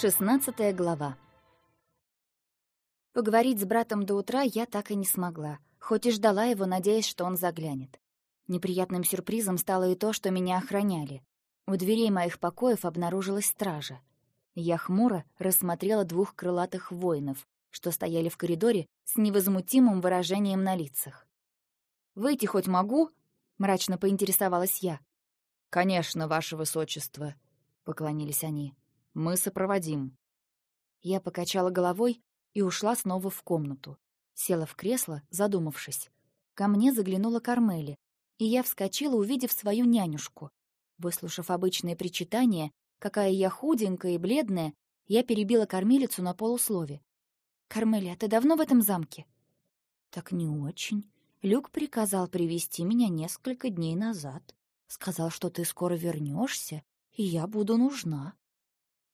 Шестнадцатая глава. Поговорить с братом до утра я так и не смогла, хоть и ждала его, надеясь, что он заглянет. Неприятным сюрпризом стало и то, что меня охраняли. У дверей моих покоев обнаружилась стража. Я хмуро рассмотрела двух крылатых воинов, что стояли в коридоре с невозмутимым выражением на лицах. «Выйти хоть могу?» — мрачно поинтересовалась я. «Конечно, ваше высочество», — поклонились они. Мы сопроводим». Я покачала головой и ушла снова в комнату. Села в кресло, задумавшись. Ко мне заглянула Кармели, и я вскочила, увидев свою нянюшку. Выслушав обычные причитания, какая я худенькая и бледная, я перебила кормилицу на полуслове. «Кармели, а ты давно в этом замке?» «Так не очень. Люк приказал привести меня несколько дней назад. Сказал, что ты скоро вернешься, и я буду нужна».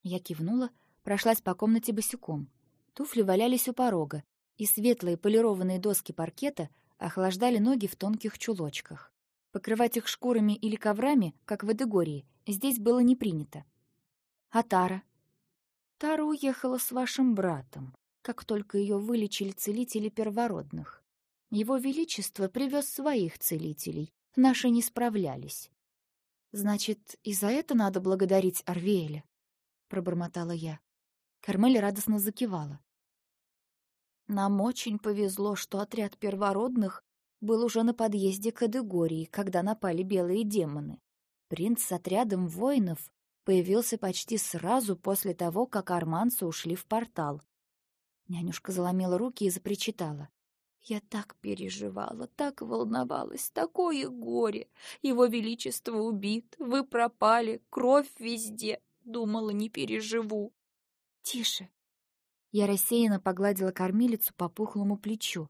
Я кивнула, прошлась по комнате босиком. Туфли валялись у порога, и светлые полированные доски паркета охлаждали ноги в тонких чулочках. Покрывать их шкурами или коврами, как в Эдегории, здесь было не принято. А Тара? Тара уехала с вашим братом, как только ее вылечили целители первородных. Его Величество привез своих целителей, наши не справлялись. Значит, и за это надо благодарить Арвеэля. — пробормотала я. Кармель радостно закивала. Нам очень повезло, что отряд первородных был уже на подъезде к Эдегории, когда напали белые демоны. Принц с отрядом воинов появился почти сразу после того, как арманцы ушли в портал. Нянюшка заломила руки и запричитала. «Я так переживала, так волновалась, такое горе! Его Величество убит, вы пропали, кровь везде, Думала, не переживу. Тише. Я рассеянно погладила кормилицу по пухлому плечу.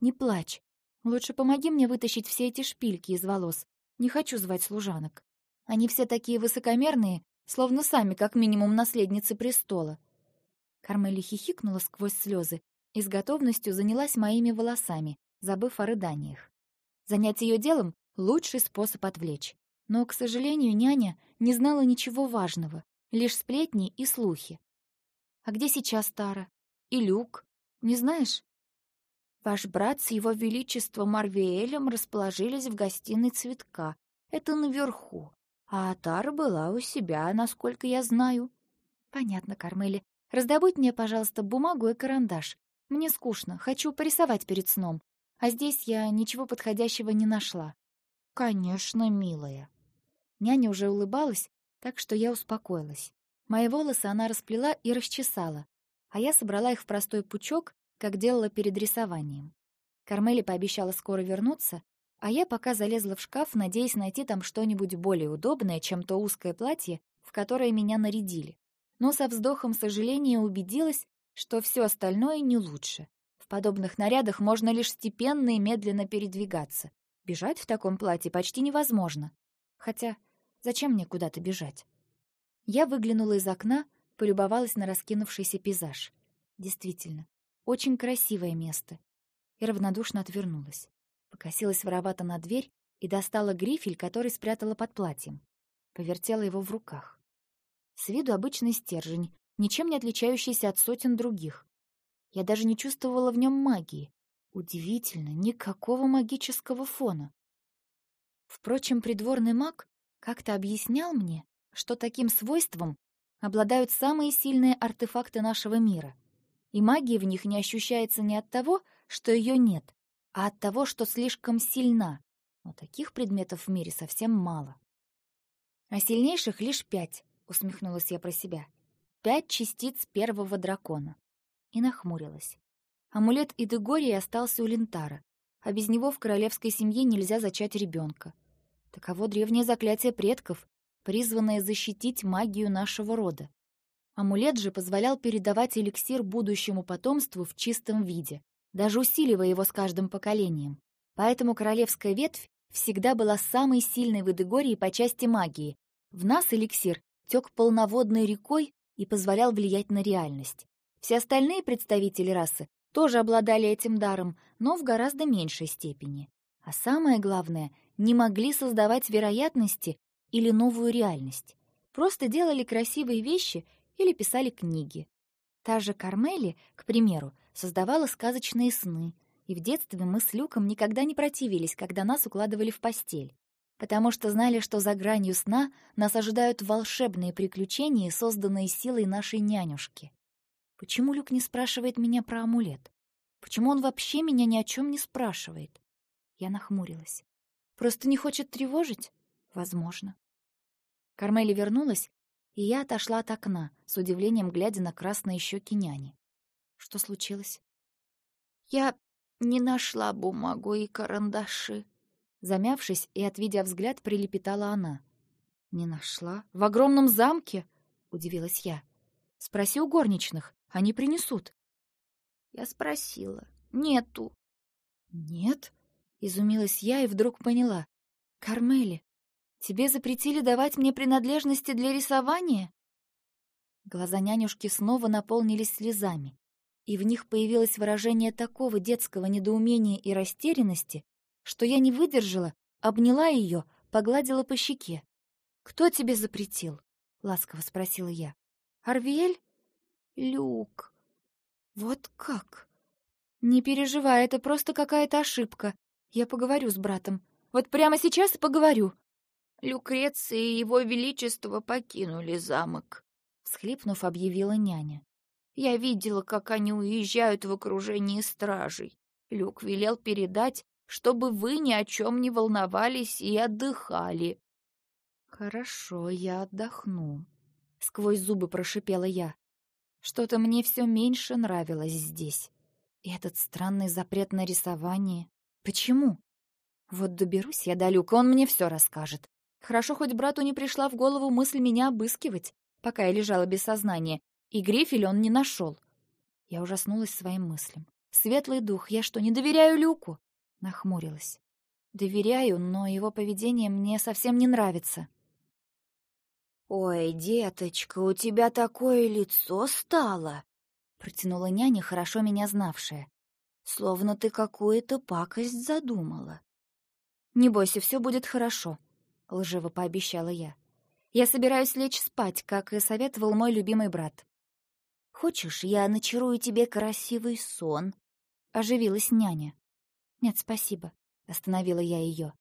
Не плачь. Лучше помоги мне вытащить все эти шпильки из волос. Не хочу звать служанок. Они все такие высокомерные, словно сами как минимум наследницы престола. Кармели хихикнула сквозь слезы и с готовностью занялась моими волосами, забыв о рыданиях. Занять ее делом — лучший способ отвлечь. Но, к сожалению, няня не знала ничего важного, лишь сплетни и слухи. «А где сейчас Тара? И Люк? Не знаешь?» «Ваш брат с его величеством Марвиэлем расположились в гостиной цветка. Это наверху. А Тара была у себя, насколько я знаю». «Понятно, Кармели. Раздобудь мне, пожалуйста, бумагу и карандаш. Мне скучно, хочу порисовать перед сном. А здесь я ничего подходящего не нашла». «Конечно, милая», Няня уже улыбалась, так что я успокоилась. Мои волосы она расплела и расчесала, а я собрала их в простой пучок, как делала перед рисованием. Кармели пообещала скоро вернуться, а я пока залезла в шкаф, надеясь найти там что-нибудь более удобное, чем то узкое платье, в которое меня нарядили. Но со вздохом сожаления убедилась, что все остальное не лучше. В подобных нарядах можно лишь степенно и медленно передвигаться. Бежать в таком платье почти невозможно. Хотя Зачем мне куда-то бежать? Я выглянула из окна, полюбовалась на раскинувшийся пейзаж. Действительно, очень красивое место. И равнодушно отвернулась. Покосилась воровато на дверь и достала грифель, который спрятала под платьем. Повертела его в руках. С виду обычный стержень, ничем не отличающийся от сотен других. Я даже не чувствовала в нем магии. Удивительно, никакого магического фона. Впрочем, придворный маг как-то объяснял мне, что таким свойством обладают самые сильные артефакты нашего мира, и магия в них не ощущается не от того, что ее нет, а от того, что слишком сильна. Но таких предметов в мире совсем мало. А сильнейших лишь пять, усмехнулась я про себя. Пять частиц первого дракона. И нахмурилась. Амулет Идыгории остался у Лентара, а без него в королевской семье нельзя зачать ребенка. Таково древнее заклятие предков, призванное защитить магию нашего рода. Амулет же позволял передавать эликсир будущему потомству в чистом виде, даже усиливая его с каждым поколением. Поэтому королевская ветвь всегда была самой сильной в Эдегории по части магии. В нас эликсир тек полноводной рекой и позволял влиять на реальность. Все остальные представители расы тоже обладали этим даром, но в гораздо меньшей степени. А самое главное, не могли создавать вероятности или новую реальность. Просто делали красивые вещи или писали книги. Та же Кармели, к примеру, создавала сказочные сны, и в детстве мы с Люком никогда не противились, когда нас укладывали в постель, потому что знали, что за гранью сна нас ожидают волшебные приключения, созданные силой нашей нянюшки. Почему Люк не спрашивает меня про амулет? Почему он вообще меня ни о чем не спрашивает? Я нахмурилась. Просто не хочет тревожить? Возможно. Кармели вернулась, и я отошла от окна, с удивлением глядя на красные щеки няни. Что случилось? Я не нашла бумагу и карандаши. Замявшись и отведя взгляд, прилепетала она. «Не нашла? В огромном замке?» — удивилась я. «Спроси у горничных, они принесут». Я спросила. «Нету». «Нет?» — изумилась я и вдруг поняла. «Кармели, тебе запретили давать мне принадлежности для рисования?» Глаза нянюшки снова наполнились слезами, и в них появилось выражение такого детского недоумения и растерянности, что я не выдержала, обняла ее, погладила по щеке. «Кто тебе запретил?» — ласково спросила я. «Арвиэль?» «Люк». «Вот как?» «Не переживай, это просто какая-то ошибка. Я поговорю с братом. Вот прямо сейчас и поговорю». «Люкреция и его величество покинули замок», — всхлипнув, объявила няня. «Я видела, как они уезжают в окружении стражей. Люк велел передать, чтобы вы ни о чем не волновались и отдыхали». «Хорошо, я отдохну», — сквозь зубы прошипела я. Что-то мне все меньше нравилось здесь. И этот странный запрет на рисование. Почему? Вот доберусь я до Люка, он мне все расскажет. Хорошо, хоть брату не пришла в голову мысль меня обыскивать, пока я лежала без сознания, и грифель он не нашел. Я ужаснулась своим мыслям. Светлый дух, я что, не доверяю Люку? Нахмурилась. Доверяю, но его поведение мне совсем не нравится. «Ой, деточка, у тебя такое лицо стало!» — протянула няня, хорошо меня знавшая. «Словно ты какую-то пакость задумала». «Не бойся, все будет хорошо», — лживо пообещала я. «Я собираюсь лечь спать, как и советовал мой любимый брат». «Хочешь, я начарую тебе красивый сон?» — оживилась няня. «Нет, спасибо», — остановила я ее.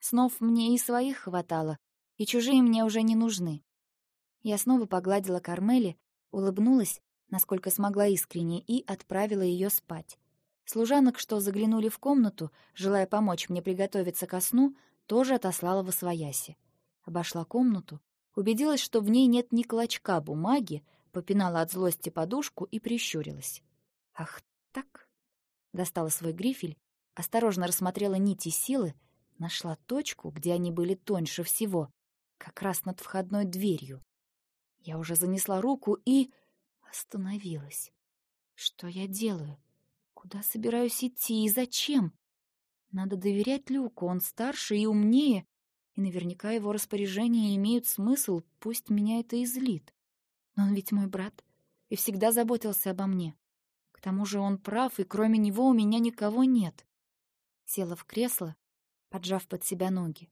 «Снов мне и своих хватало, и чужие мне уже не нужны. Я снова погладила Кармели, улыбнулась, насколько смогла искренне, и отправила ее спать. Служанок, что заглянули в комнату, желая помочь мне приготовиться ко сну, тоже отослала в освояси. Обошла комнату, убедилась, что в ней нет ни клочка бумаги, попинала от злости подушку и прищурилась. «Ах, так?» Достала свой грифель, осторожно рассмотрела нити силы, нашла точку, где они были тоньше всего, как раз над входной дверью. Я уже занесла руку и... остановилась. Что я делаю? Куда собираюсь идти и зачем? Надо доверять Люку, он старше и умнее, и наверняка его распоряжения имеют смысл, пусть меня это и злит. Но он ведь мой брат и всегда заботился обо мне. К тому же он прав, и кроме него у меня никого нет. Села в кресло, поджав под себя ноги.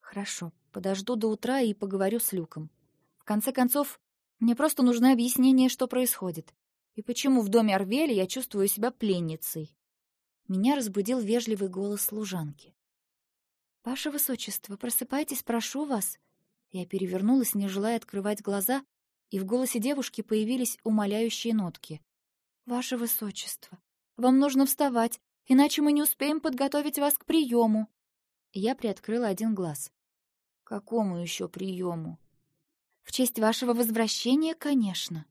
Хорошо, подожду до утра и поговорю с Люком. В конце концов, мне просто нужно объяснение, что происходит. И почему в доме Арвеля я чувствую себя пленницей. Меня разбудил вежливый голос служанки. «Ваше Высочество, просыпайтесь, прошу вас». Я перевернулась, не желая открывать глаза, и в голосе девушки появились умоляющие нотки. «Ваше Высочество, вам нужно вставать, иначе мы не успеем подготовить вас к приему». Я приоткрыла один глаз. «Какому еще приему?» В честь вашего возвращения, конечно.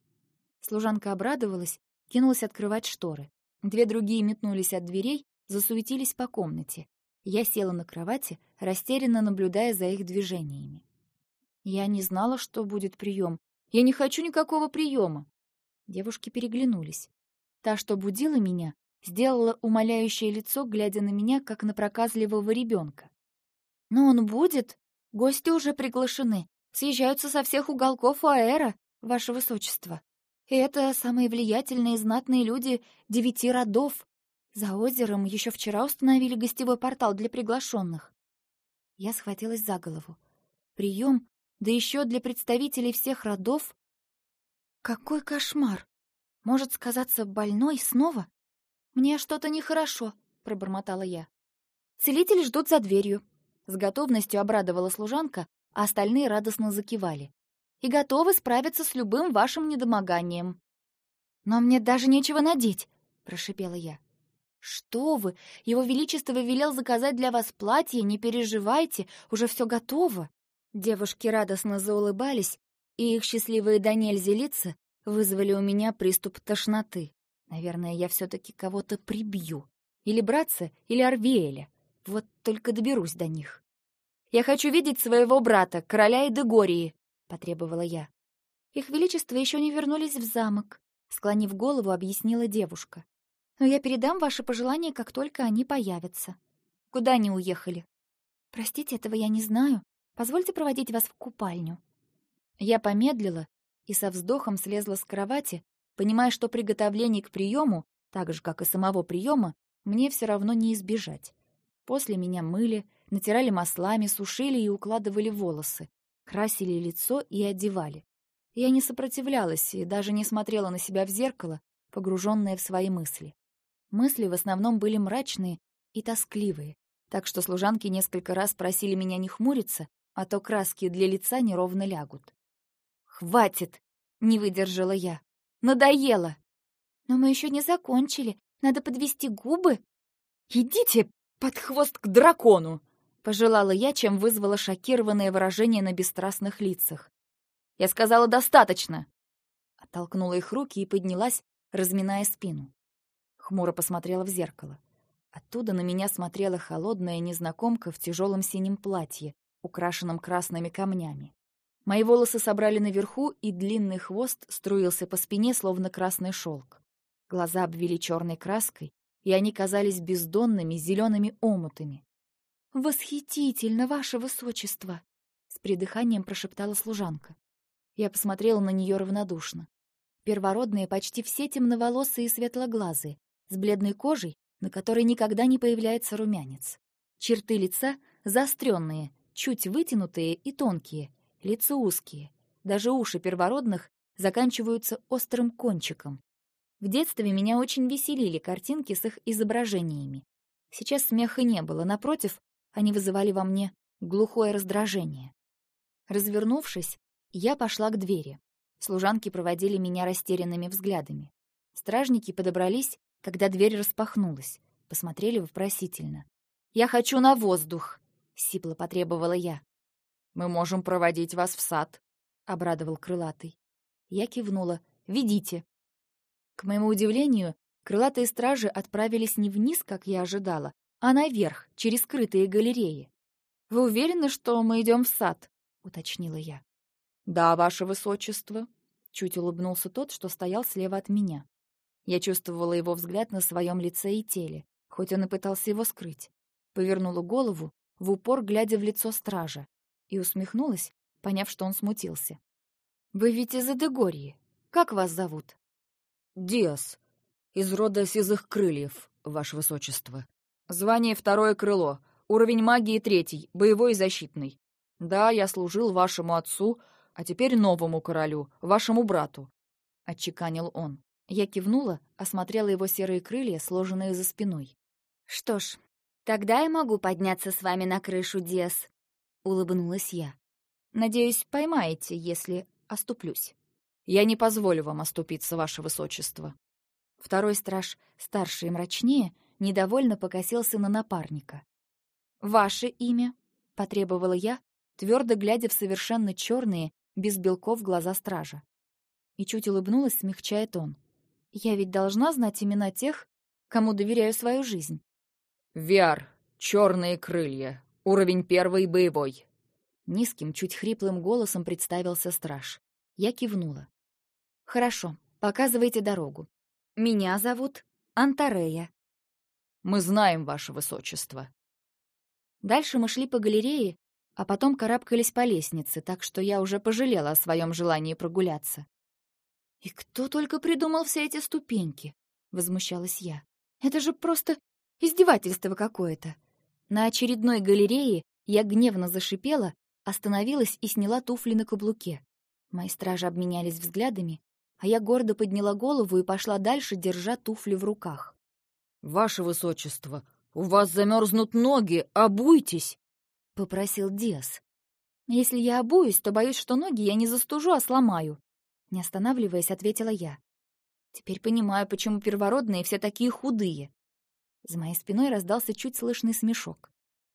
Служанка обрадовалась, кинулась открывать шторы. Две другие метнулись от дверей, засуетились по комнате. Я села на кровати, растерянно наблюдая за их движениями. Я не знала, что будет прием. Я не хочу никакого приема. Девушки переглянулись. Та, что будила меня, сделала умоляющее лицо, глядя на меня, как на проказливого ребенка. «Но он будет? Гости уже приглашены съезжаются со всех уголков Аэра, ваше высочество. Это самые влиятельные и знатные люди девяти родов. За озером еще вчера установили гостевой портал для приглашенных. Я схватилась за голову. Прием, да еще для представителей всех родов. Какой кошмар! Может сказаться больной снова? Мне что-то нехорошо, пробормотала я. Целители ждут за дверью. С готовностью обрадовала служанка, а остальные радостно закивали. И готовы справиться с любым вашим недомоганием. Но мне даже нечего надеть, прошипела я. Что вы? Его величество велел заказать для вас платье, не переживайте, уже все готово. Девушки радостно заулыбались, и их счастливые до нельзя лица вызвали у меня приступ тошноты. Наверное, я все таки кого-то прибью. Или братца, или Арвиэля. Вот только доберусь до них. «Я хочу видеть своего брата, короля Эдегории», — потребовала я. «Их величество еще не вернулись в замок», — склонив голову, объяснила девушка. «Но я передам ваши пожелания, как только они появятся». «Куда они уехали?» «Простите, этого я не знаю. Позвольте проводить вас в купальню». Я помедлила и со вздохом слезла с кровати, понимая, что приготовлений к приему, так же, как и самого приема, мне все равно не избежать. После меня мыли, натирали маслами, сушили и укладывали волосы, красили лицо и одевали. Я не сопротивлялась и даже не смотрела на себя в зеркало, погруженная в свои мысли. Мысли в основном были мрачные и тоскливые, так что служанки несколько раз просили меня не хмуриться, а то краски для лица неровно лягут. «Хватит!» — не выдержала я. «Надоело!» «Но мы еще не закончили. Надо подвести губы». «Идите под хвост к дракону!» — пожелала я, чем вызвала шокированное выражение на бесстрастных лицах. «Я сказала, достаточно!» Оттолкнула их руки и поднялась, разминая спину. Хмуро посмотрела в зеркало. Оттуда на меня смотрела холодная незнакомка в тяжелом синем платье, украшенном красными камнями. Мои волосы собрали наверху, и длинный хвост струился по спине, словно красный шелк. Глаза обвели черной краской, и они казались бездонными зелеными омутами. «Восхитительно, ваше высочество!» — с придыханием прошептала служанка. Я посмотрела на нее равнодушно. Первородные почти все темноволосые и светлоглазые, с бледной кожей, на которой никогда не появляется румянец. Черты лица заостренные, чуть вытянутые и тонкие, лица узкие. Даже уши первородных заканчиваются острым кончиком. В детстве меня очень веселили картинки с их изображениями. Сейчас смеха не было, напротив, они вызывали во мне глухое раздражение. Развернувшись, я пошла к двери. Служанки проводили меня растерянными взглядами. Стражники подобрались, когда дверь распахнулась, посмотрели вопросительно. «Я хочу на воздух!» — сипло потребовала я. «Мы можем проводить вас в сад», — обрадовал крылатый. Я кивнула. «Ведите». К моему удивлению, крылатые стражи отправились не вниз, как я ожидала, а наверх, через скрытые галереи. «Вы уверены, что мы идем в сад?» — уточнила я. «Да, ваше высочество», — чуть улыбнулся тот, что стоял слева от меня. Я чувствовала его взгляд на своем лице и теле, хоть он и пытался его скрыть. Повернула голову, в упор глядя в лицо стража, и усмехнулась, поняв, что он смутился. «Вы ведь из Эдегории. Как вас зовут?» «Диас. Из рода сизых крыльев, ваше высочество. Звание второе крыло, уровень магии третий, боевой и защитный. Да, я служил вашему отцу, а теперь новому королю, вашему брату», — отчеканил он. Я кивнула, осмотрела его серые крылья, сложенные за спиной. «Что ж, тогда я могу подняться с вами на крышу, Диас», — улыбнулась я. «Надеюсь, поймаете, если оступлюсь». «Я не позволю вам оступиться, ваше высочество». Второй страж, старше и мрачнее, недовольно покосился на напарника. «Ваше имя?» — потребовала я, твердо глядя в совершенно черные, без белков глаза стража. И чуть улыбнулась, смягчая тон. «Я ведь должна знать имена тех, кому доверяю свою жизнь». «Виар, черные крылья, Уровень первый боевой. Низким, чуть хриплым голосом представился страж. Я кивнула. Хорошо, показывайте дорогу. Меня зовут Антарея. Мы знаем ваше высочество. Дальше мы шли по галерее, а потом карабкались по лестнице, так что я уже пожалела о своем желании прогуляться. «И кто только придумал все эти ступеньки?» — возмущалась я. «Это же просто издевательство какое-то!» На очередной галерее я гневно зашипела, остановилась и сняла туфли на каблуке. Мои стражи обменялись взглядами, а я гордо подняла голову и пошла дальше, держа туфли в руках. «Ваше высочество, у вас замерзнут ноги, обуйтесь!» — попросил Диас. «Если я обуюсь, то боюсь, что ноги я не застужу, а сломаю», — не останавливаясь, ответила я. «Теперь понимаю, почему первородные все такие худые». За моей спиной раздался чуть слышный смешок.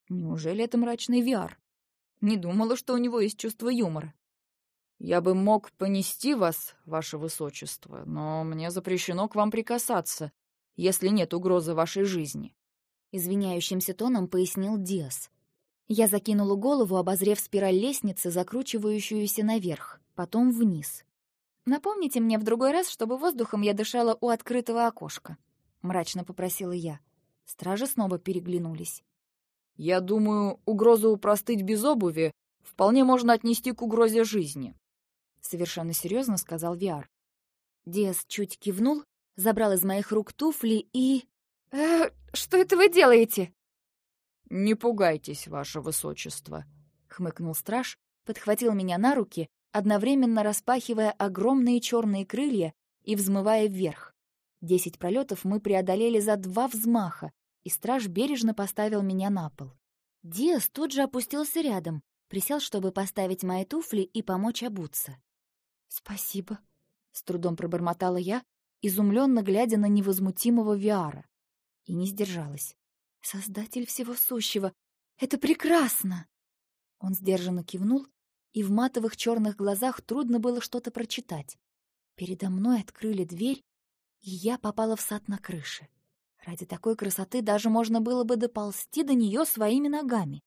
Неужели это мрачный Виар? Не думала, что у него есть чувство юмора. «Я бы мог понести вас, ваше высочество, но мне запрещено к вам прикасаться, если нет угрозы вашей жизни», — извиняющимся тоном пояснил Диас. Я закинула голову, обозрев спираль лестницы, закручивающуюся наверх, потом вниз. «Напомните мне в другой раз, чтобы воздухом я дышала у открытого окошка», — мрачно попросила я. Стражи снова переглянулись. «Я думаю, угрозу простыть без обуви вполне можно отнести к угрозе жизни», — совершенно серьезно сказал Виар. Диас чуть кивнул, забрал из моих рук туфли и... «Э, что это вы делаете?» «Не пугайтесь, ваше высочество», — хмыкнул страж, подхватил меня на руки, одновременно распахивая огромные черные крылья и взмывая вверх. Десять пролетов мы преодолели за два взмаха, и страж бережно поставил меня на пол. Диас тут же опустился рядом, присел, чтобы поставить мои туфли и помочь обуться. «Спасибо», — с трудом пробормотала я, изумленно глядя на невозмутимого Виара. И не сдержалась. Создатель всего сущего! Это прекрасно!» Он сдержанно кивнул, и в матовых черных глазах трудно было что-то прочитать. Передо мной открыли дверь, и я попала в сад на крыше. Ради такой красоты даже можно было бы доползти до нее своими ногами.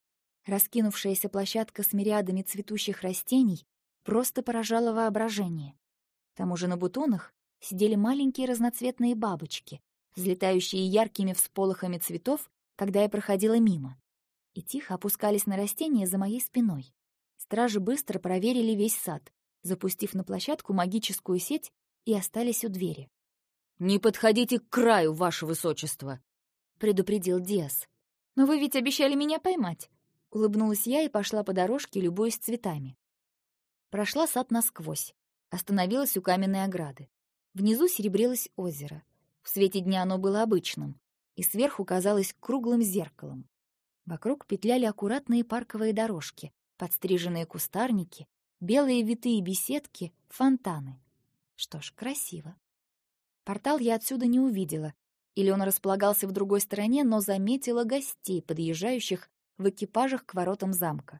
Раскинувшаяся площадка с мириадами цветущих растений просто поражала воображение. К тому же на бутонах сидели маленькие разноцветные бабочки, взлетающие яркими всполохами цветов когда я проходила мимо, и тихо опускались на растения за моей спиной. Стражи быстро проверили весь сад, запустив на площадку магическую сеть и остались у двери. «Не подходите к краю, ваше высочество!» — предупредил Диас. «Но вы ведь обещали меня поймать!» — улыбнулась я и пошла по дорожке, любуясь цветами. Прошла сад насквозь, остановилась у каменной ограды. Внизу серебрилось озеро. В свете дня оно было обычным, и сверху казалось круглым зеркалом. Вокруг петляли аккуратные парковые дорожки, подстриженные кустарники, белые витые беседки, фонтаны. Что ж, красиво. Портал я отсюда не увидела, или он располагался в другой стороне, но заметила гостей, подъезжающих в экипажах к воротам замка.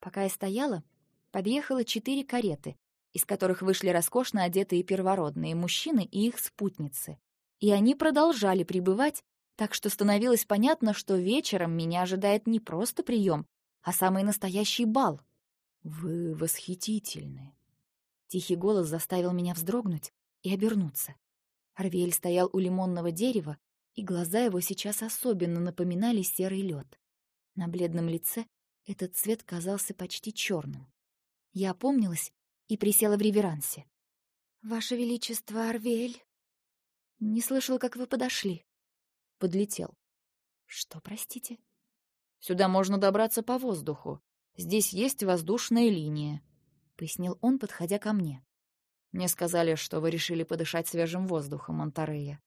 Пока я стояла, подъехало четыре кареты, из которых вышли роскошно одетые первородные мужчины и их спутницы. И они продолжали пребывать так что становилось понятно, что вечером меня ожидает не просто прием, а самый настоящий бал. «Вы восхитительны!» Тихий голос заставил меня вздрогнуть и обернуться. Арвель стоял у лимонного дерева, и глаза его сейчас особенно напоминали серый лед. На бледном лице этот цвет казался почти черным. Я опомнилась и присела в реверансе. «Ваше Величество, Арвель!» «Не слышал, как вы подошли» подлетел. Что, простите? Сюда можно добраться по воздуху. Здесь есть воздушная линия, пояснил он, подходя ко мне. Мне сказали, что вы решили подышать свежим воздухом, Монтарея.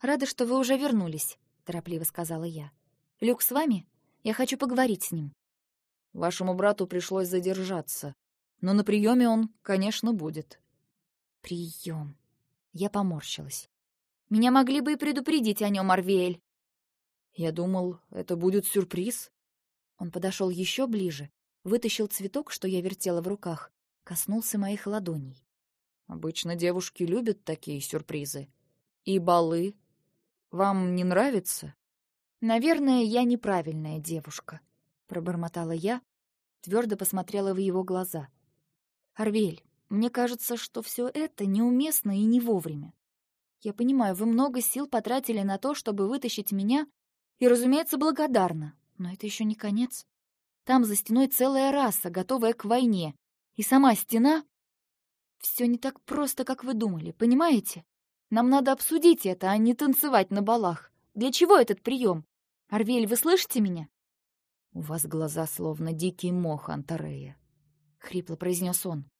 Рада, что вы уже вернулись, торопливо сказала я. Люк с вами? Я хочу поговорить с ним. Вашему брату пришлось задержаться, но на приеме он, конечно, будет. Прием. Я поморщилась. Меня могли бы и предупредить о нем, Арвиэль. Я думал, это будет сюрприз. Он подошел еще ближе, вытащил цветок, что я вертела в руках, коснулся моих ладоней. Обычно девушки любят такие сюрпризы. И балы. Вам не нравится? Наверное, я неправильная девушка, пробормотала я, твердо посмотрела в его глаза. Арвель, мне кажется, что все это неуместно и не вовремя. Я понимаю, вы много сил потратили на то, чтобы вытащить меня, и, разумеется, благодарна. Но это еще не конец. Там за стеной целая раса, готовая к войне. И сама стена... Все не так просто, как вы думали, понимаете? Нам надо обсудить это, а не танцевать на балах. Для чего этот прием? Арвель, вы слышите меня? У вас глаза словно дикий мох, Антарея, — хрипло произнес он.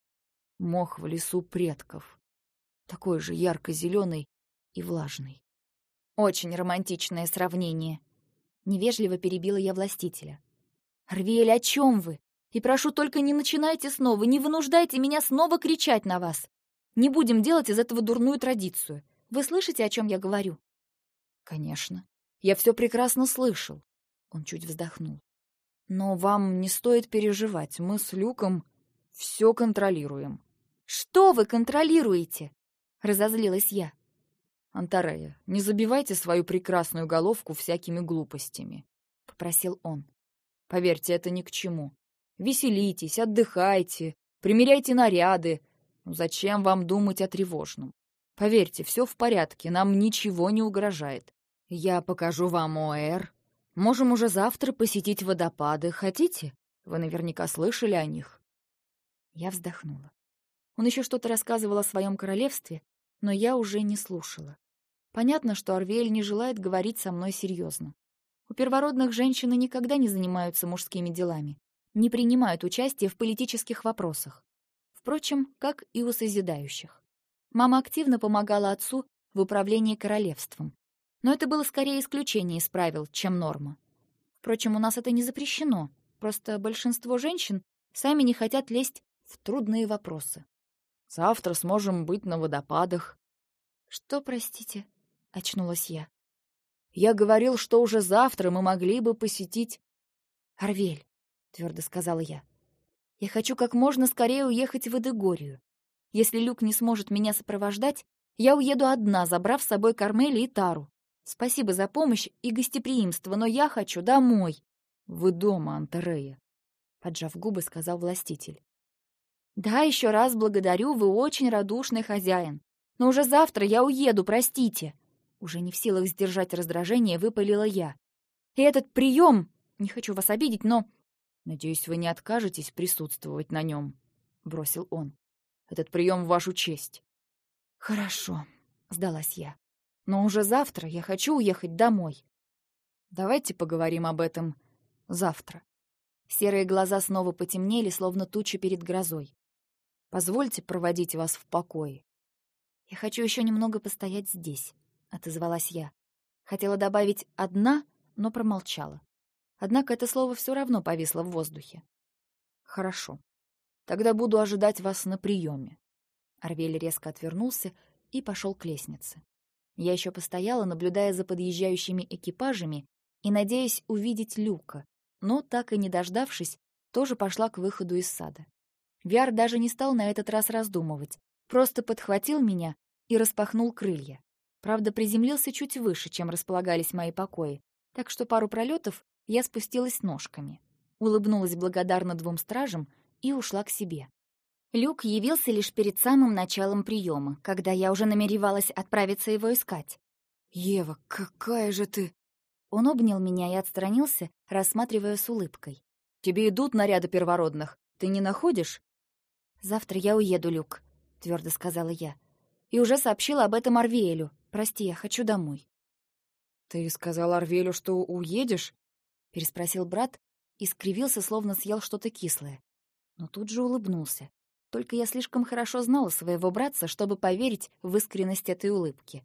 Мох в лесу предков. такой же ярко-зеленый и влажный. Очень романтичное сравнение. Невежливо перебила я властителя. Арвиэль, о чем вы? И прошу, только не начинайте снова, не вынуждайте меня снова кричать на вас. Не будем делать из этого дурную традицию. Вы слышите, о чем я говорю? Конечно. Я все прекрасно слышал. Он чуть вздохнул. Но вам не стоит переживать. Мы с Люком все контролируем. Что вы контролируете? Разозлилась я. Антарея, не забивайте свою прекрасную головку всякими глупостями, попросил он. Поверьте, это ни к чему. Веселитесь, отдыхайте, примеряйте наряды. Ну, зачем вам думать о тревожном? Поверьте, все в порядке, нам ничего не угрожает. Я покажу вам ОР. Можем уже завтра посетить водопады. Хотите? Вы наверняка слышали о них. Я вздохнула. Он еще что-то рассказывал о своем королевстве, но я уже не слушала. Понятно, что Арвель не желает говорить со мной серьезно. У первородных женщины никогда не занимаются мужскими делами, не принимают участие в политических вопросах. Впрочем, как и у созидающих. Мама активно помогала отцу в управлении королевством. Но это было скорее исключение из правил, чем норма. Впрочем, у нас это не запрещено, просто большинство женщин сами не хотят лезть в трудные вопросы. «Завтра сможем быть на водопадах». «Что, простите?» — очнулась я. «Я говорил, что уже завтра мы могли бы посетить...» «Арвель», — твердо сказала я, — «я хочу как можно скорее уехать в Эдегорию. Если Люк не сможет меня сопровождать, я уеду одна, забрав с собой Кармели и Тару. Спасибо за помощь и гостеприимство, но я хочу домой. Вы дома, Антарея, поджав губы, сказал властитель. Да, еще раз благодарю, вы очень радушный хозяин. Но уже завтра я уеду, простите. Уже не в силах сдержать раздражение, выпалила я. И этот прием, не хочу вас обидеть, но... Надеюсь, вы не откажетесь присутствовать на нем, бросил он. Этот прием в вашу честь. Хорошо, сдалась я. Но уже завтра я хочу уехать домой. Давайте поговорим об этом завтра. Серые глаза снова потемнели, словно тучи перед грозой. Позвольте проводить вас в покое. Я хочу еще немного постоять здесь, отозвалась я. Хотела добавить одна, но промолчала. Однако это слово все равно повисло в воздухе. Хорошо. Тогда буду ожидать вас на приеме. Арвель резко отвернулся и пошел к лестнице. Я еще постояла, наблюдая за подъезжающими экипажами и надеясь увидеть Люка, но, так и не дождавшись, тоже пошла к выходу из сада. Виар даже не стал на этот раз раздумывать, просто подхватил меня и распахнул крылья. Правда, приземлился чуть выше, чем располагались мои покои, так что пару пролетов я спустилась ножками, улыбнулась благодарно двум стражам и ушла к себе. Люк явился лишь перед самым началом приема, когда я уже намеревалась отправиться его искать. «Ева, какая же ты...» Он обнял меня и отстранился, рассматривая с улыбкой. «Тебе идут наряды первородных. Ты не находишь?» «Завтра я уеду, Люк», — твердо сказала я. «И уже сообщила об этом Арвиэлю. Прости, я хочу домой». «Ты сказал Арвелю, что уедешь?» — переспросил брат и скривился, словно съел что-то кислое но тут же улыбнулся. Только я слишком хорошо знала своего братца, чтобы поверить в искренность этой улыбки.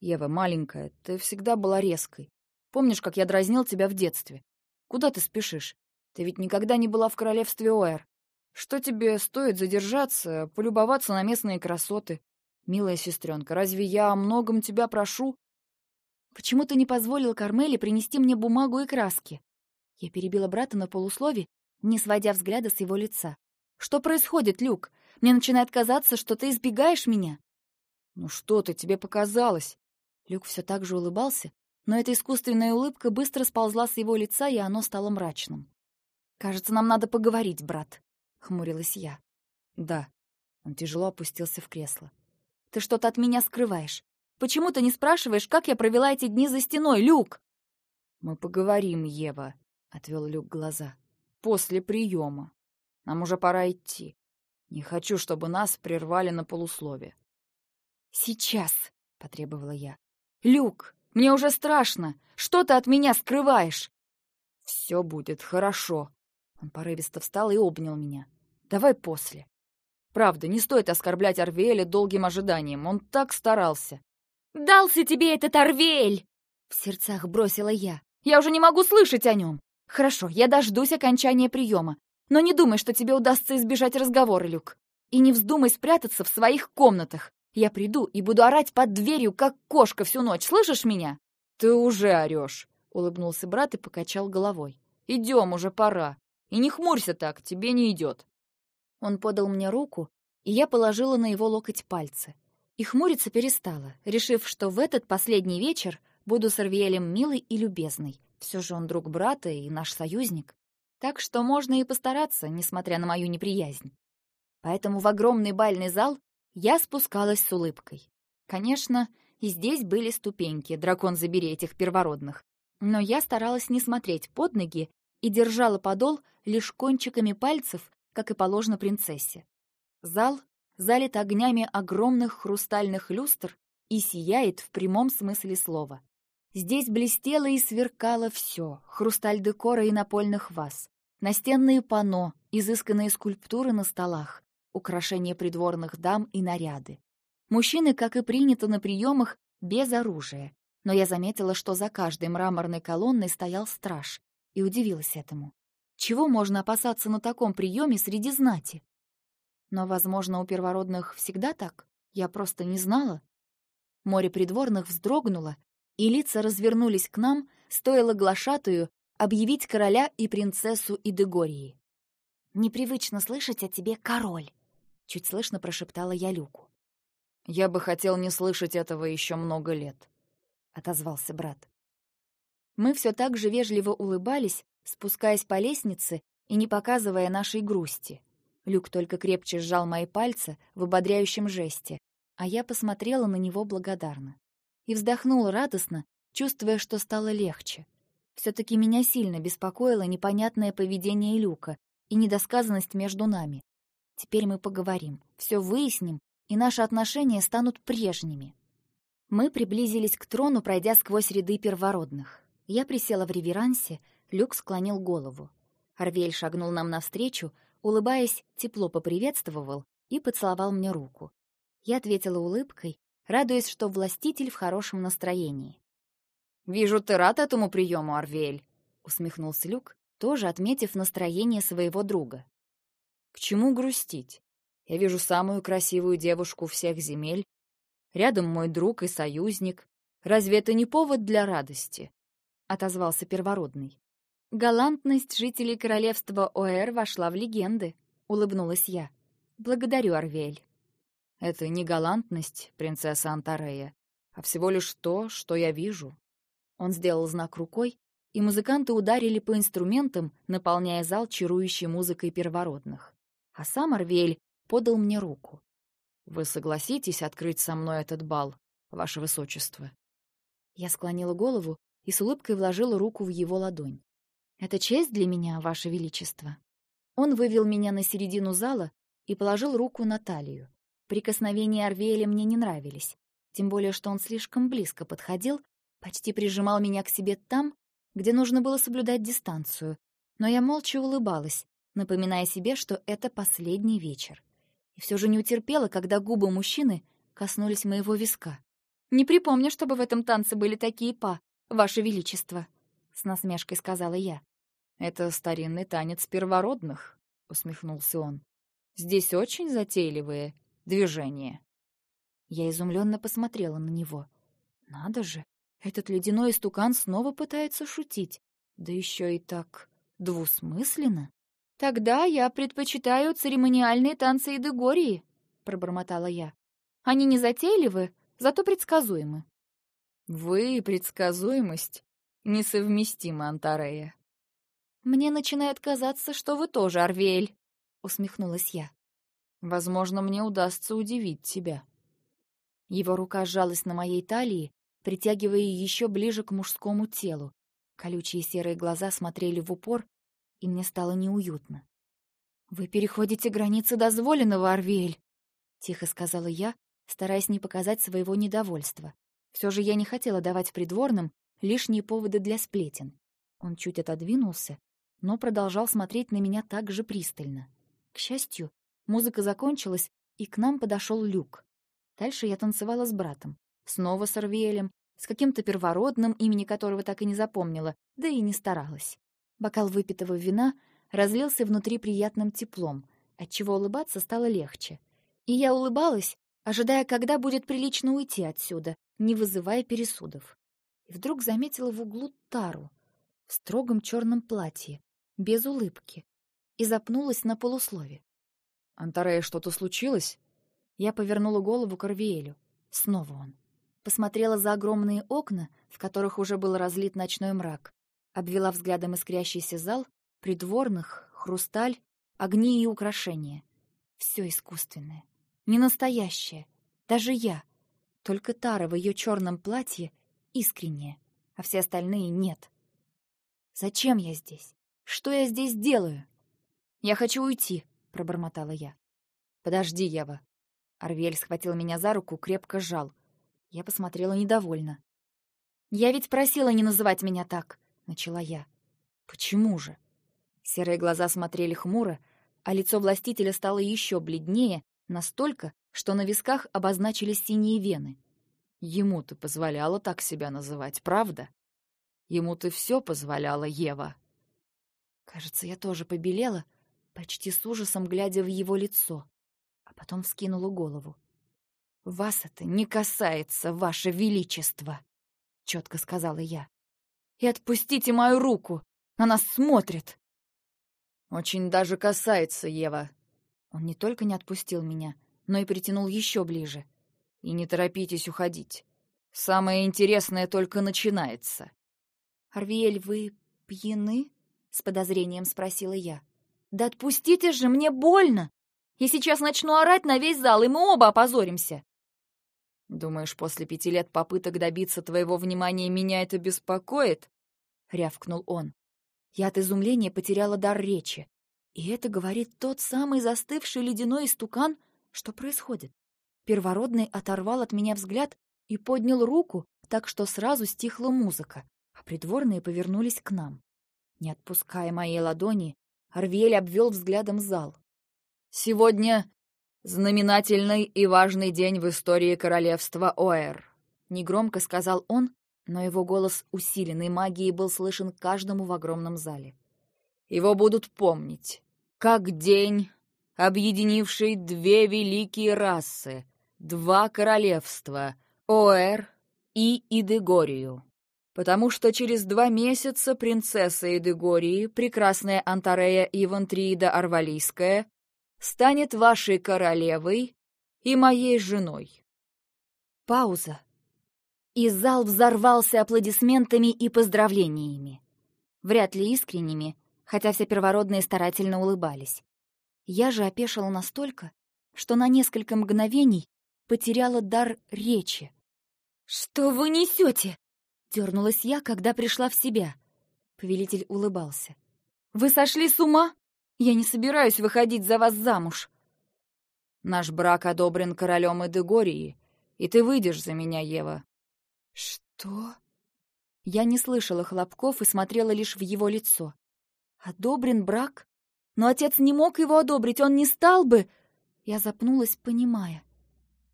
«Ева, маленькая, ты всегда была резкой. Помнишь, как я дразнил тебя в детстве? Куда ты спешишь? Ты ведь никогда не была в королевстве Оэр. Что тебе стоит задержаться, полюбоваться на местные красоты? Милая сестренка, разве я о многом тебя прошу?» «Почему ты не позволил Кармеле принести мне бумагу и краски?» Я перебила брата на полуслове не сводя взгляда с его лица. «Что происходит, Люк? Мне начинает казаться, что ты избегаешь меня». «Ну что ты, тебе показалось?» Люк все так же улыбался, но эта искусственная улыбка быстро сползла с его лица, и оно стало мрачным. «Кажется, нам надо поговорить, брат», — хмурилась я. «Да». Он тяжело опустился в кресло. «Ты что-то от меня скрываешь. Почему ты не спрашиваешь, как я провела эти дни за стеной, Люк?» «Мы поговорим, Ева», — отвел Люк глаза после приема. Нам уже пора идти. Не хочу, чтобы нас прервали на полуслове. «Сейчас», — потребовала я. «Люк, мне уже страшно. Что ты от меня скрываешь?» «Все будет хорошо». Он порывисто встал и обнял меня. «Давай после». Правда, не стоит оскорблять Арвеля долгим ожиданием. Он так старался. «Дался тебе этот Арвель!» В сердцах бросила я. «Я уже не могу слышать о нем. Хорошо, я дождусь окончания приема. Но не думай, что тебе удастся избежать разговора, Люк. И не вздумай спрятаться в своих комнатах. Я приду и буду орать под дверью, как кошка всю ночь. Слышишь меня?» «Ты уже орешь», — улыбнулся брат и покачал головой. «Идем, уже пора. И не хмурься так, тебе не идет». Он подал мне руку, и я положила на его локоть пальцы. И хмуриться перестала, решив, что в этот последний вечер буду с Арвиэлем милой и любезной. Все же он друг брата и наш союзник. Так что можно и постараться, несмотря на мою неприязнь. Поэтому в огромный бальный зал я спускалась с улыбкой. Конечно, и здесь были ступеньки, дракон забери этих первородных. Но я старалась не смотреть под ноги и держала подол лишь кончиками пальцев, как и положено принцессе. Зал залит огнями огромных хрустальных люстр и сияет в прямом смысле слова. Здесь блестело и сверкало все — хрусталь декора и напольных ваз, настенные панно, изысканные скульптуры на столах, украшения придворных дам и наряды. Мужчины, как и принято на приемах, без оружия, но я заметила, что за каждой мраморной колонной стоял страж, и удивилась этому. Чего можно опасаться на таком приеме среди знати? Но, возможно, у первородных всегда так? Я просто не знала. Море придворных вздрогнуло, и лица развернулись к нам, стоило глашатую объявить короля и принцессу Идегории. «Непривычно слышать о тебе король», — чуть слышно прошептала я Люку. «Я бы хотел не слышать этого еще много лет», — отозвался брат. Мы все так же вежливо улыбались, спускаясь по лестнице и не показывая нашей грусти. Люк только крепче сжал мои пальцы в ободряющем жесте, а я посмотрела на него благодарно. И вздохнула радостно, чувствуя, что стало легче. все таки меня сильно беспокоило непонятное поведение Люка и недосказанность между нами. Теперь мы поговорим, все выясним, и наши отношения станут прежними. Мы приблизились к трону, пройдя сквозь ряды первородных. Я присела в реверансе, Люк склонил голову. Арвель шагнул нам навстречу, улыбаясь, тепло поприветствовал и поцеловал мне руку. Я ответила улыбкой, радуясь, что властитель в хорошем настроении. «Вижу, ты рад этому приему, Арвель», — усмехнулся Люк, тоже отметив настроение своего друга. «К чему грустить? Я вижу самую красивую девушку всех земель. Рядом мой друг и союзник. Разве это не повод для радости?» — отозвался первородный. «Галантность жителей королевства Оэр вошла в легенды», — улыбнулась я. «Благодарю, Арвель». «Это не галантность, принцесса Антарея, а всего лишь то, что я вижу». Он сделал знак рукой, и музыканты ударили по инструментам, наполняя зал чарующей музыкой первородных. А сам Арвель подал мне руку. «Вы согласитесь открыть со мной этот бал, ваше высочество?» Я склонила голову и с улыбкой вложила руку в его ладонь. «Это честь для меня, ваше величество». Он вывел меня на середину зала и положил руку на талию. Прикосновения Арвеэля мне не нравились, тем более что он слишком близко подходил, почти прижимал меня к себе там, где нужно было соблюдать дистанцию, но я молча улыбалась, напоминая себе, что это последний вечер. И все же не утерпела, когда губы мужчины коснулись моего виска. «Не припомню, чтобы в этом танце были такие па, Ваше Величество», — с насмешкой сказала я. «Это старинный танец первородных», — усмехнулся он. «Здесь очень затейливые движения». Я изумленно посмотрела на него. «Надо же, этот ледяной истукан снова пытается шутить, да еще и так двусмысленно. «Тогда я предпочитаю церемониальные танцы Идегории», — пробормотала я. «Они не затейливы, зато предсказуемы». «Вы и предсказуемость несовместимы, Антарея». «Мне начинает казаться, что вы тоже Арвель», — усмехнулась я. «Возможно, мне удастся удивить тебя». Его рука сжалась на моей талии, притягивая еще ближе к мужскому телу. Колючие серые глаза смотрели в упор, и мне стало неуютно. «Вы переходите границы дозволенного, Арвель!» — тихо сказала я, стараясь не показать своего недовольства. Все же я не хотела давать придворным лишние поводы для сплетен. Он чуть отодвинулся, но продолжал смотреть на меня так же пристально. К счастью, Музыка закончилась, и к нам подошел Люк. Дальше я танцевала с братом. Снова с Арвиэлем, с каким-то первородным, имени которого так и не запомнила, да и не старалась. Бокал выпитого вина разлился внутри приятным теплом, отчего улыбаться стало легче. И я улыбалась, ожидая, когда будет прилично уйти отсюда, не вызывая пересудов. И вдруг заметила в углу Тару в строгом черном платье, без улыбки, и запнулась на полуслове. «Антарея, что-то случилось?» Я повернула голову к Арвиэлю. Снова он. Посмотрела за огромные окна, в которых уже был разлит ночной мрак. Обвела взглядом искрящийся зал, придворных, хрусталь, огни и украшения. Все искусственное. Не настоящее. Даже я. Только Тара в ее черном платье искренняя, а все остальные нет. Зачем я здесь? Что я здесь делаю? Я хочу уйти, пробормотала я. Подожди, Ева. Арвель схватил меня за руку, крепко сжал. Я посмотрела недовольно. Я ведь просила не называть меня так, начала я. Почему же? Серые глаза смотрели хмуро, а лицо властителя стало еще бледнее, настолько, что на висках обозначились синие вены. Ему ты позволяла так себя называть, правда? Ему ты все позволяла, Ева. Кажется, я тоже побелела, почти с ужасом глядя в его лицо, а потом вскинула голову. «Вас это не касается, ваше величество!» — четко сказала я. «И отпустите мою руку! На нас смотрят!» «Очень даже касается, Ева!» Он не только не отпустил меня, но и притянул еще ближе. «И не торопитесь уходить. Самое интересное только начинается». «Арвиэль, вы пьяны?» — с подозрением спросила я. «Да отпустите же, мне больно! Я сейчас начну орать на весь зал, и мы оба опозоримся!» «Думаешь, после пяти лет попыток добиться твоего внимания меня это беспокоит?» — рявкнул он. Я от изумления потеряла дар речи. И это говорит тот самый застывший ледяной истукан, что происходит. Первородный оторвал от меня взгляд и поднял руку, так что сразу стихла музыка, а придворные повернулись к нам. Не отпуская моей ладони, Арвель обвел взглядом зал. «Сегодня знаменательный и важный день в истории королевства Оэр», — негромко сказал он, но его голос, усиленный магией, был слышен каждому в огромном зале. «Его будут помнить, как день, объединивший две великие расы, два королевства — Оэр и Идегорию. Потому что через два месяца принцесса Идегории, прекрасная Антарея Ивантриида Арвалийская, станет вашей королевой и моей женой. Пауза. И зал взорвался аплодисментами и поздравлениями. Вряд ли искренними, хотя все первородные старательно улыбались. Я же опешила настолько, что на несколько мгновений потеряла дар речи. «Что вы несете?» Дернулась я, когда пришла в себя. Повелитель улыбался. «Вы сошли с ума? Я не собираюсь выходить за вас замуж». «Наш брак одобрен королем Эдегории, и ты выйдешь за меня, Ева». «Что?» Я не слышала хлопков и смотрела лишь в его лицо. «Одобрен брак? Но отец не мог его одобрить, он не стал бы...» Я запнулась, понимая.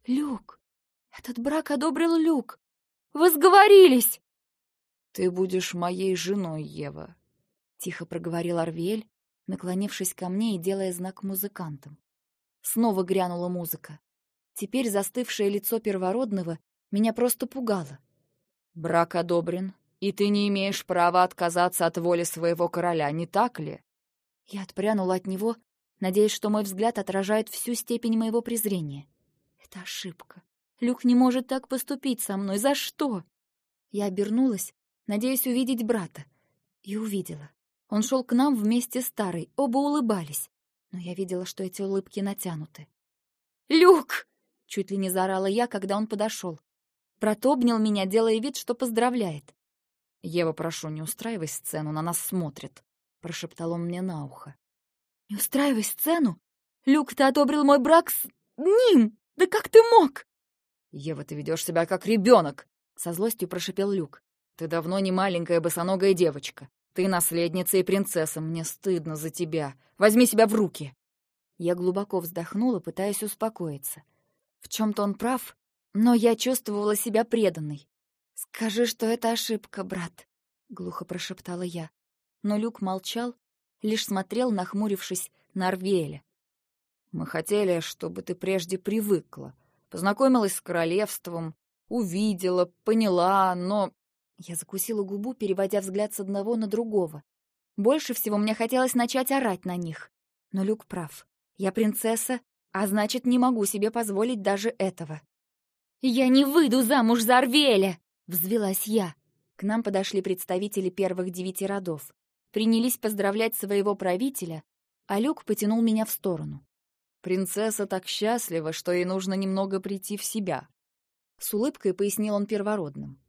«Люк! Этот брак одобрил Люк! Вы сговорились!» «Ты будешь моей женой, Ева», — тихо проговорил Арвель, наклонившись ко мне и делая знак музыкантам. Снова грянула музыка. Теперь застывшее лицо первородного меня просто пугало. «Брак одобрен, и ты не имеешь права отказаться от воли своего короля, не так ли?» Я отпрянула от него, надеясь, что мой взгляд отражает всю степень моего презрения. Это ошибка. Люк не может так поступить со мной. За что? Я обернулась надеясь увидеть брата. И увидела. Он шел к нам вместе с Тарой, оба улыбались. Но я видела, что эти улыбки натянуты. «Люк!» — чуть ли не заорала я, когда он подошел. Брат обнял меня, делая вид, что поздравляет. «Ева, прошу, не устраивай сцену, на нас смотрят», — прошептал он мне на ухо. «Не устраивай сцену? Люк, ты одобрил мой брак с... ним! Да как ты мог?» «Ева, ты ведешь себя как ребенок!» — со злостью прошепел Люк. Ты давно не маленькая босоногая девочка. Ты наследница и принцесса. Мне стыдно за тебя. Возьми себя в руки. Я глубоко вздохнула, пытаясь успокоиться. В чем-то он прав, но я чувствовала себя преданной. «Скажи, что это ошибка, брат», — глухо прошептала я. Но Люк молчал, лишь смотрел, нахмурившись, на Арвеэля. «Мы хотели, чтобы ты прежде привыкла, познакомилась с королевством, увидела, поняла, но...» Я закусила губу, переводя взгляд с одного на другого. Больше всего мне хотелось начать орать на них. Но Люк прав. Я принцесса, а значит, не могу себе позволить даже этого. «Я не выйду замуж за Арвеля!» — взвелась я. К нам подошли представители первых девяти родов. Принялись поздравлять своего правителя, а Люк потянул меня в сторону. «Принцесса так счастлива, что ей нужно немного прийти в себя», — с улыбкой пояснил он первородным.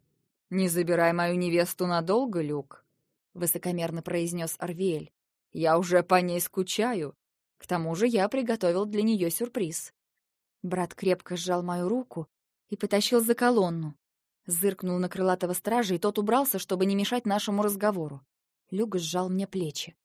«Не забирай мою невесту надолго, Люк», — высокомерно произнес Арвиэль. «Я уже по ней скучаю. К тому же я приготовил для нее сюрприз». Брат крепко сжал мою руку и потащил за колонну. Зыркнул на крылатого стража, и тот убрался, чтобы не мешать нашему разговору. Люк сжал мне плечи.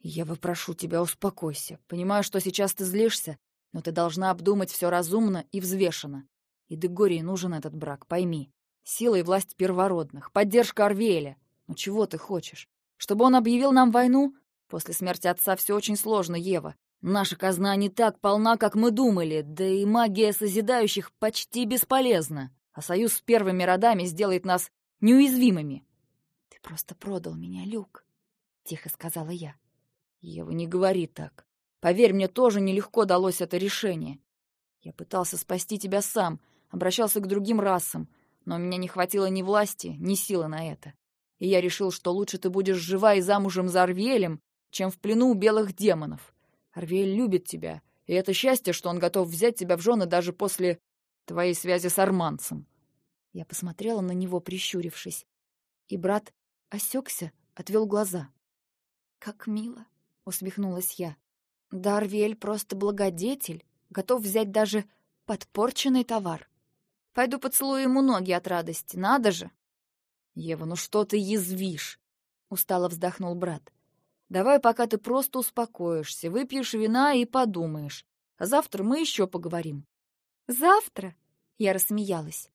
«Я попрошу тебя, успокойся. Понимаю, что сейчас ты злишься, но ты должна обдумать все разумно и взвешенно. И Дегории нужен этот брак, пойми. Сила и власть первородных, поддержка Арвеэля. Ну чего ты хочешь? Чтобы он объявил нам войну? После смерти отца все очень сложно, Ева. Наша казна не так полна, как мы думали, да и магия созидающих почти бесполезна. А союз с первыми родами сделает нас неуязвимыми. — Ты просто продал меня, Люк, — тихо сказала я. — Ева, не говори так. Поверь, мне тоже нелегко далось это решение. Я пытался спасти тебя сам, обращался к другим расам, но у меня не хватило ни власти, ни силы на это. И я решил, что лучше ты будешь жива и замужем за Арвиэлем, чем в плену у белых демонов. Арвиэль любит тебя, и это счастье, что он готов взять тебя в жены даже после твоей связи с арманцем. Я посмотрела на него, прищурившись. И брат осекся, отвел глаза. «Как мило!» — усмехнулась я. «Да Арвиэль просто благодетель, готов взять даже подпорченный товар. Пойду поцелую ему ноги от радости, надо же!» «Ева, ну что ты язвишь?» — устало вздохнул брат. Давай пока ты просто успокоишься, выпьешь вина и подумаешь. А завтра мы еще поговорим». «Завтра?» — я рассмеялась.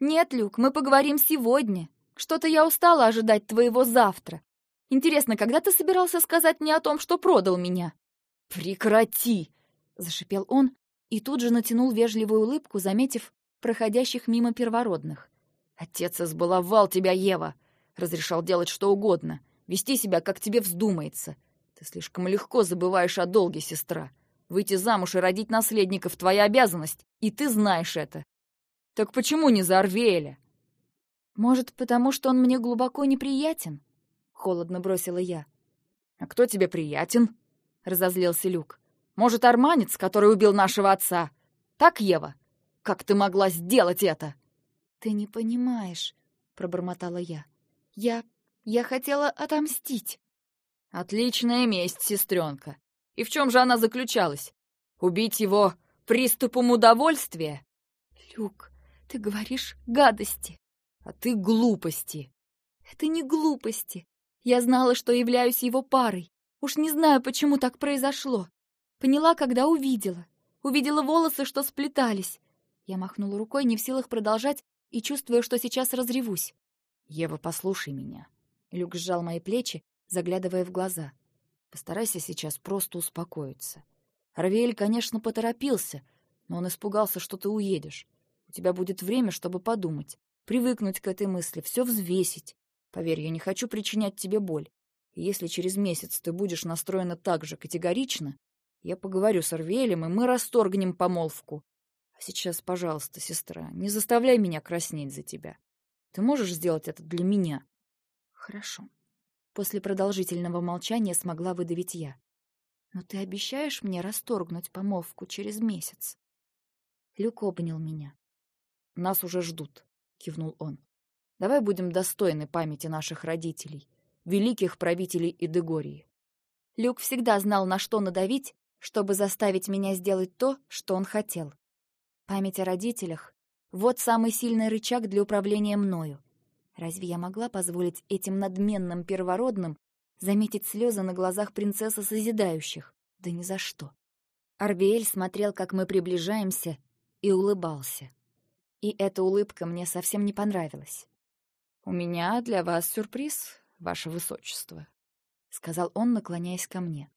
«Нет, Люк, мы поговорим сегодня. Что-то я устала ожидать твоего завтра. Интересно, когда ты собирался сказать мне о том, что продал меня?» «Прекрати!» — зашипел он и тут же натянул вежливую улыбку, заметив проходящих мимо первородных. «Отец избаловал тебя, Ева. Разрешал делать что угодно вести себя, как тебе вздумается. Ты слишком легко забываешь о долге, сестра. Выйти замуж и родить наследников — твоя обязанность, и ты знаешь это. Так почему не за Арвеэля? Может, потому что он мне глубоко неприятен? Холодно бросила я. А кто тебе приятен? Разозлился Люк. Может, арманец, который убил нашего отца? Так, Ева? Как ты могла сделать это? Ты не понимаешь, пробормотала я. Я я хотела отомстить. Отличная месть, сестренка. И в чем же она заключалась? Убить его приступом удовольствия? Люк, ты говоришь гадости. А ты глупости. Это не глупости. Я знала, что являюсь его парой. Уж не знаю, почему так произошло. Поняла, когда увидела. Увидела волосы, что сплетались. Я махнула рукой, не в силах продолжать, и чувствую, что сейчас разревусь. «Ева, послушай меня. Люк сжал мои плечи, заглядывая в глаза. «Постарайся сейчас просто успокоиться. Равиэль, конечно, поторопился, но он испугался, что ты уедешь. У тебя будет время, чтобы подумать, привыкнуть к этой мысли, все взвесить. Поверь, я не хочу причинять тебе боль. И если через месяц ты будешь настроена так же категорично, я поговорю с Арвелем, и мы расторгнем помолвку. Сейчас, пожалуйста, сестра, не заставляй меня краснеть за тебя. Ты можешь сделать это для меня?» Хорошо. После продолжительного молчания смогла выдавить я. Но ты обещаешь мне расторгнуть помолвку через месяц? Люк обнял меня. Нас уже ждут, кивнул он. Давай будем достойны памяти наших родителей, великих правителей Идегории. Люк всегда знал, на что надавить, чтобы заставить меня сделать то, что он хотел. Память о родителях — вот самый сильный рычаг для управления мною. Разве я могла позволить этим надменным первородным заметить слезы на глазах принцессы созидающих? Да ни за что. Арвиэль смотрел, как мы приближаемся, и улыбался. И эта улыбка мне совсем не понравилась. «У меня для вас сюрприз, ваше высочество», — сказал он, наклоняясь ко мне.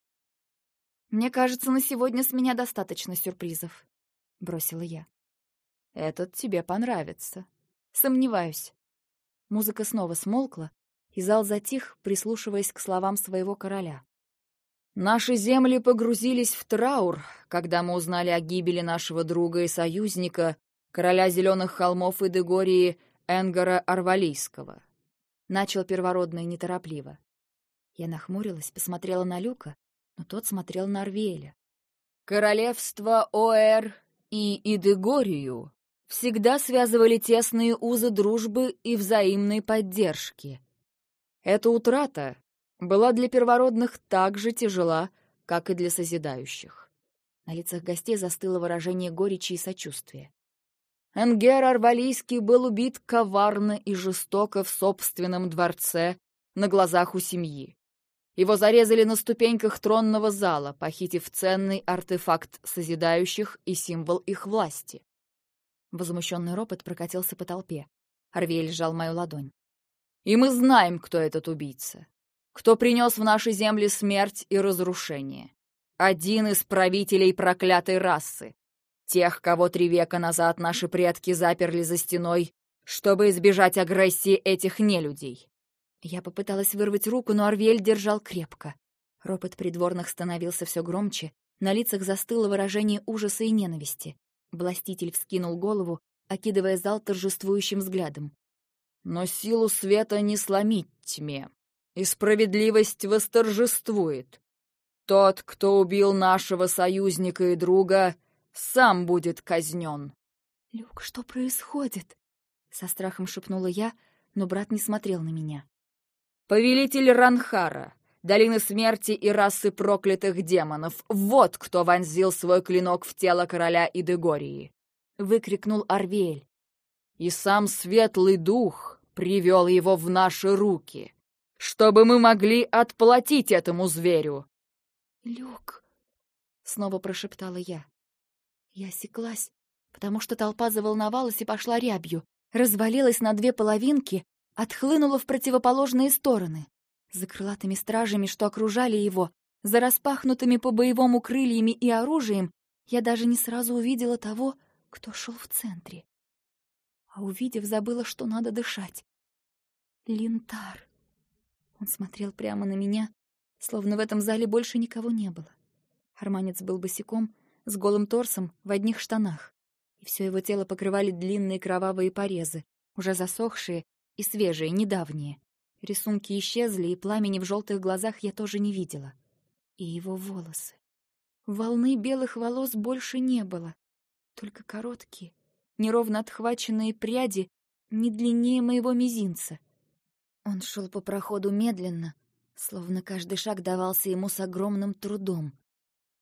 «Мне кажется, на сегодня с меня достаточно сюрпризов», — бросила я. «Этот тебе понравится». «Сомневаюсь». Музыка снова смолкла, и зал затих, прислушиваясь к словам своего короля. Наши земли погрузились в траур, когда мы узнали о гибели нашего друга и союзника, короля Зеленых холмов и Дегории Энгара Арвалийского. Начал первородный неторопливо. Я нахмурилась, посмотрела на Люка, но тот смотрел на Арвеля. Королевство Оэр и Идегорию всегда связывали тесные узы дружбы и взаимной поддержки. Эта утрата была для первородных так же тяжела, как и для созидающих. На лицах гостей застыло выражение горечи и сочувствия. Энгер Арвалийский был убит коварно и жестоко в собственном дворце на глазах у семьи. Его зарезали на ступеньках тронного зала, похитив ценный артефакт созидающих и символ их власти. Возмущенный ропот прокатился по толпе. Арвель сжал мою ладонь. И мы знаем, кто этот убийца. Кто принес в наши земли смерть и разрушение. Один из правителей проклятой расы. Тех, кого три века назад наши предки заперли за стеной, чтобы избежать агрессии этих нелюдей. Я попыталась вырвать руку, но Арвель держал крепко. Ропот придворных становился все громче, на лицах застыло выражение ужаса и ненависти. Властитель вскинул голову, окидывая зал торжествующим взглядом. Но силу света не сломить тьме, и справедливость восторжествует. Тот, кто убил нашего союзника и друга, сам будет казнен. «Люк, что происходит?» — со страхом шепнула я, но брат не смотрел на меня. «Повелитель Ранхара, долины смерти и расы проклятых демонов, вот кто вонзил свой клинок в тело короля Идегории!» — выкрикнул Арвель. «И сам светлый дух привел его в наши руки, чтобы мы могли отплатить этому зверю. «Люк!» — снова прошептала я. Я осеклась, потому что толпа заволновалась и пошла рябью, развалилась на две половинки, отхлынула в противоположные стороны. За крылатыми стражами, что окружали его, за распахнутыми по-боевому крыльями и оружием, я даже не сразу увидела того, кто шел в центре а увидев, забыла, что надо дышать. Линтар. Он смотрел прямо на меня, словно в этом зале больше никого не было. Арманец был босиком, с голым торсом, в одних штанах, и все его тело покрывали длинные кровавые порезы, уже засохшие и свежие, недавние. Рисунки исчезли, и пламени в желтых глазах я тоже не видела. И его волосы. Волны белых волос больше не было, только короткие, неровно отхваченные пряди не длиннее моего мизинца. Он шел по проходу медленно, словно каждый шаг давался ему с огромным трудом.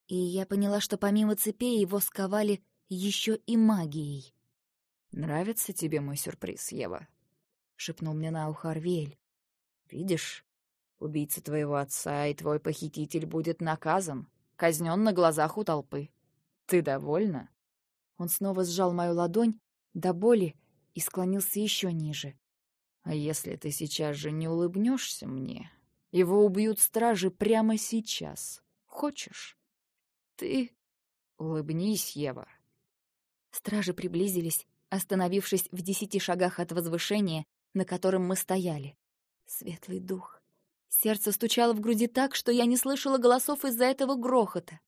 И я поняла, что помимо цепей его сковали еще и магией. «Нравится тебе мой сюрприз, Ева?» — шепнул мне на ухо Арвель. «Видишь, убийца твоего отца и твой похититель будет наказан, казнен на глазах у толпы. Ты довольна?» Он снова сжал мою ладонь до боли и склонился еще ниже. «А если ты сейчас же не улыбнешься мне, его убьют стражи прямо сейчас. Хочешь?» «Ты...» «Улыбнись, Ева». Стражи приблизились, остановившись в десяти шагах от возвышения, на котором мы стояли. Светлый дух. Сердце стучало в груди так, что я не слышала голосов из-за этого грохота.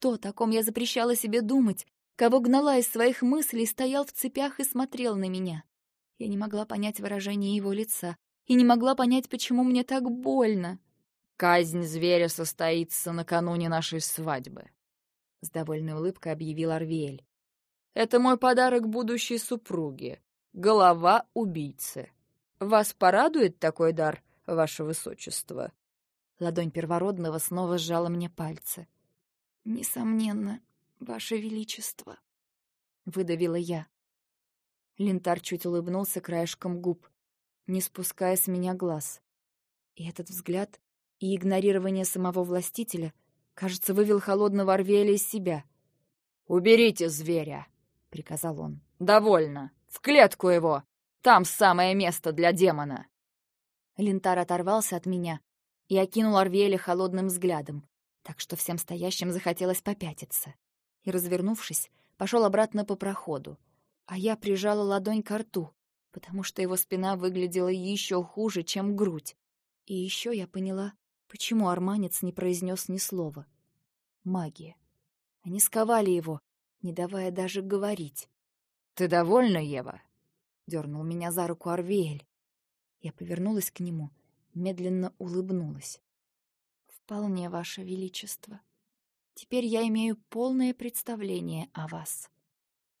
То, о ком я запрещала себе думать, кого гнала из своих мыслей, стоял в цепях и смотрел на меня. Я не могла понять выражение его лица и не могла понять, почему мне так больно. «Казнь зверя состоится накануне нашей свадьбы», — с довольной улыбкой объявил Арвиэль. «Это мой подарок будущей супруге. Голова убийцы. Вас порадует такой дар, ваше высочество?» Ладонь первородного снова сжала мне пальцы. «Несомненно, ваше величество», — выдавила я. Лентар чуть улыбнулся краешком губ, не спуская с меня глаз. И этот взгляд, и игнорирование самого властителя Кажется, вывел холодного Арвеля из себя. «Уберите зверя!» — приказал он. «Довольно! В клетку его! Там самое место для демона!» Лентар оторвался от меня и окинул Арвеля холодным взглядом, так что всем стоящим захотелось попятиться. И, развернувшись, пошел обратно по проходу, а я прижала ладонь к рту, потому что его спина выглядела еще хуже, чем грудь. И еще я поняла, почему арманец не произнес ни слова. Магия. Они сковали его, не давая даже говорить. «Ты довольна, Ева?» — дернул меня за руку Арвиэль. Я повернулась к нему, медленно улыбнулась. «Вполне, Ваше Величество. Теперь я имею полное представление о вас».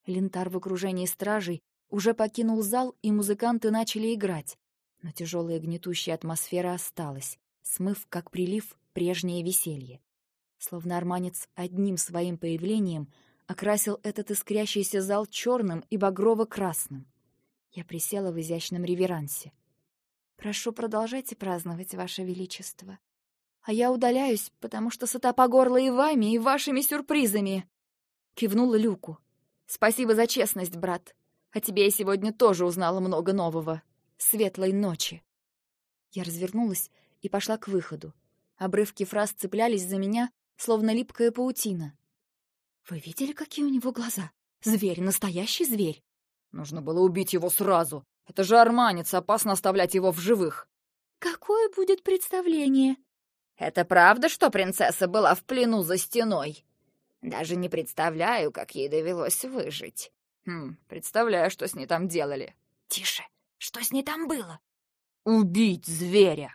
Лентар в окружении стражей уже покинул зал, и музыканты начали играть. Но тяжелая гнетущая атмосфера осталась, смыв, как прилив, прежнее веселье. Словно арманец одним своим появлением окрасил этот искрящийся зал черным и багрово-красным. Я присела в изящном реверансе. «Прошу, продолжайте праздновать, Ваше Величество. А я удаляюсь, потому что сыта по горло и вами, и вашими сюрпризами!» Кивнула Люку. «Спасибо за честность, брат. О тебе я сегодня тоже узнала много нового. Светлой ночи!» Я развернулась и пошла к выходу. Обрывки фраз цеплялись за меня, словно липкая паутина. «Вы видели, какие у него глаза? Зверь, настоящий зверь!» «Нужно было убить его сразу. Это же арманец, опасно оставлять его в живых!» «Какое будет представление?» «Это правда, что принцесса была в плену за стеной?» Даже не представляю, как ей довелось выжить. Хм, представляю, что с ней там делали. Тише, что с ней там было? Убить зверя!